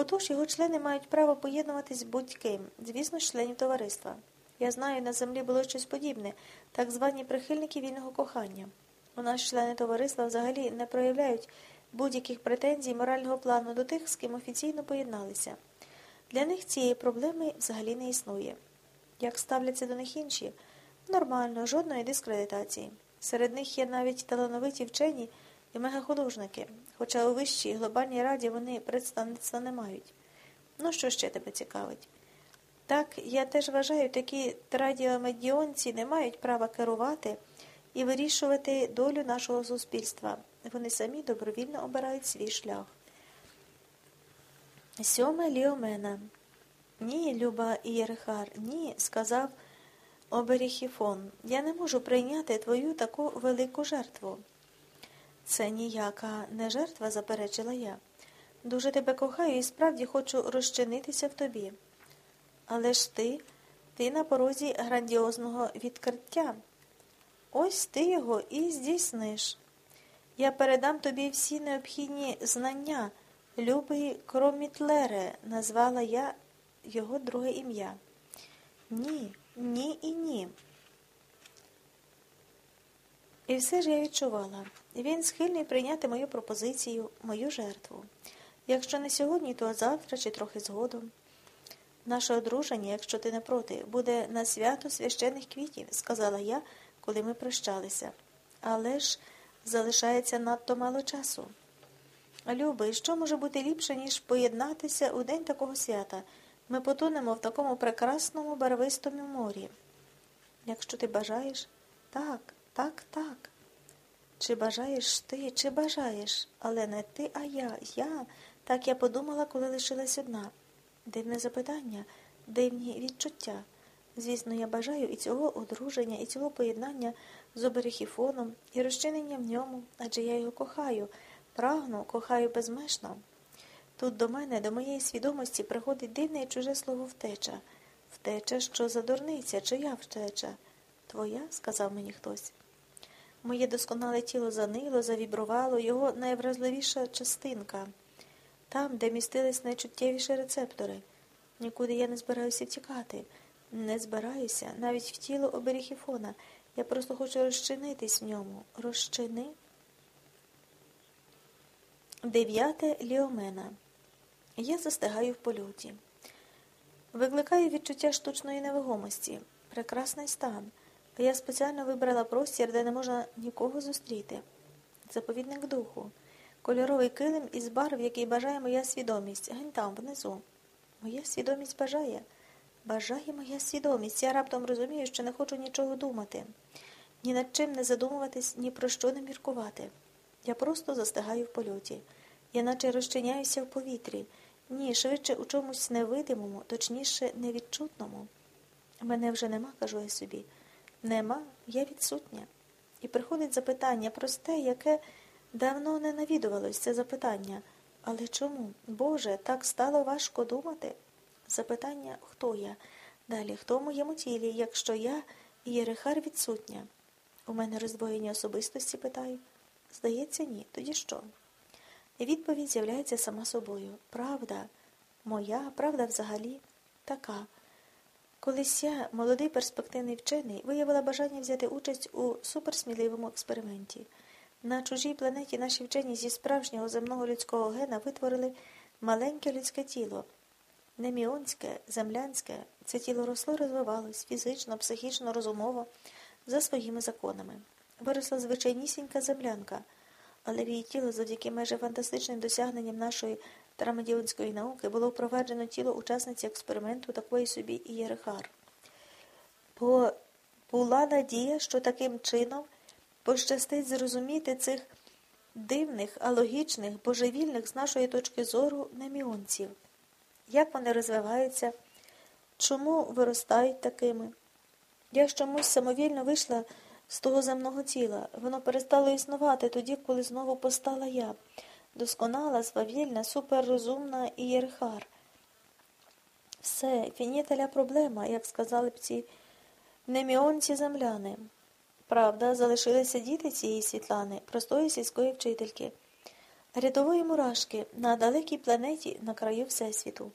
Отож його члени мають право поєднуватись будь-ким, звісно, членів товариства. Я знаю, на землі було щось подібне, так звані прихильники вільного кохання. У нас члени товариства взагалі не проявляють будь-яких претензій морального плану до тих, з ким офіційно поєдналися. Для них цієї проблеми взагалі не існує. Як ставляться до них інші? Нормально, жодної дискредитації. Серед них є навіть талановиті вчені і мегахудожники, хоча у вищій глобальній раді вони представництва не мають. Ну, що ще тебе цікавить? Так, я теж вважаю, такі традіомедіонці не мають права керувати і вирішувати долю нашого суспільства. Вони самі добровільно обирають свій шлях. Сьоме Ліомена. Ні, Люба Ієрхар, ні, сказав Оберіхіфон. Я не можу прийняти твою таку велику жертву. Це ніяка не жертва, заперечила я. Дуже тебе кохаю і справді хочу розчинитися в тобі. Але ж ти, ти на порозі грандіозного відкриття. Ось ти його і здійсниш. Я передам тобі всі необхідні знання. Любий Кромітлере, назвала я його друге ім'я. Ні, ні і ні. І все ж я відчувала. Він схильний прийняти мою пропозицію, мою жертву. Якщо не сьогодні, то завтра чи трохи згодом. Наше одруження, якщо ти не проти, буде на свято священих квітів, сказала я, коли ми прощалися. Але ж залишається надто мало часу. Любий, що може бути ліпше, ніж поєднатися у день такого свята? Ми потонемо в такому прекрасному барвистому морі. Якщо ти бажаєш, так. Чи бажаєш ти, чи бажаєш, але не ти, а я, я. Так я подумала, коли лишилась одна. Дивне запитання, дивні відчуття. Звісно, я бажаю і цього одруження, і цього поєднання з оберехіфоном, і розчинення в ньому, адже я його кохаю, прагну, кохаю безмежно. Тут до мене, до моєї свідомості, приходить дивне і чуже слово втеча. Втеча, що за дурниця, чия втеча? Твоя, сказав мені хтось. Моє досконале тіло занило, завібрувало, його найвразливіша частинка, там, де містились найчуттєвіші рецептори. Нікуди я не збираюся втікати. Не збираюся, навіть в тіло оберіхіфона. Я просто хочу розчинитись в ньому. Розчини. Дев'яте Ліомена. Я застигаю в польоті. Викликаю відчуття штучної невагомості. Прекрасний стан. Я спеціально вибрала простір, де не можна нікого зустріти. Заповідник духу, кольоровий килим із барв, який бажає моя свідомість. Гень там, внизу. Моя свідомість бажає. Бажає моя свідомість. Я раптом розумію, що не хочу нічого думати, ні над чим не задумуватись, ні про що не міркувати. Я просто застигаю в польоті. Я наче розчиняюся в повітрі. Ні, швидше у чомусь невидимому, точніше, невідчутному. Мене вже нема, кажу я собі. Нема, я відсутня. І приходить запитання просте, яке давно не навідувалось, це запитання. Але чому? Боже, так стало важко думати? Запитання, хто я? Далі, хто в моєму тілі, якщо я Єрихар відсутня? У мене роздвоєння особистості, питаю. Здається, ні. Тоді що? Відповідь з'являється сама собою. Правда, моя, правда взагалі така. Колись я, молодий перспективний вчений, виявила бажання взяти участь у суперсміливому експерименті. На чужій планеті наші вчені зі справжнього земного людського гена витворили маленьке людське тіло. Не міонське, землянське, це тіло росло розвивалось фізично, психічно, розумово, за своїми законами. Виросла звичайнісінька землянка, але в її тіло завдяки майже фантастичним досягненням нашої трамедіонської науки було впроваджено тіло учасниці експерименту такої собі Ієрихар. Бо була надія, що таким чином пощастить зрозуміти цих дивних, алогічних, божевільних з нашої точки зору неміонців. Як вони розвиваються, чому виростають такими? Я ж чомусь самовільно вийшла з того земного тіла. Воно перестало існувати тоді, коли знову постала я досконала, свавільна, суперрозумна ієрхар. Все, фінітеля проблема, як сказали б ці неміонці земляни. Правда, залишилися діти цієї Світлани, простої сільської вчительки. рядової мурашки на далекій планеті на краю Всесвіту.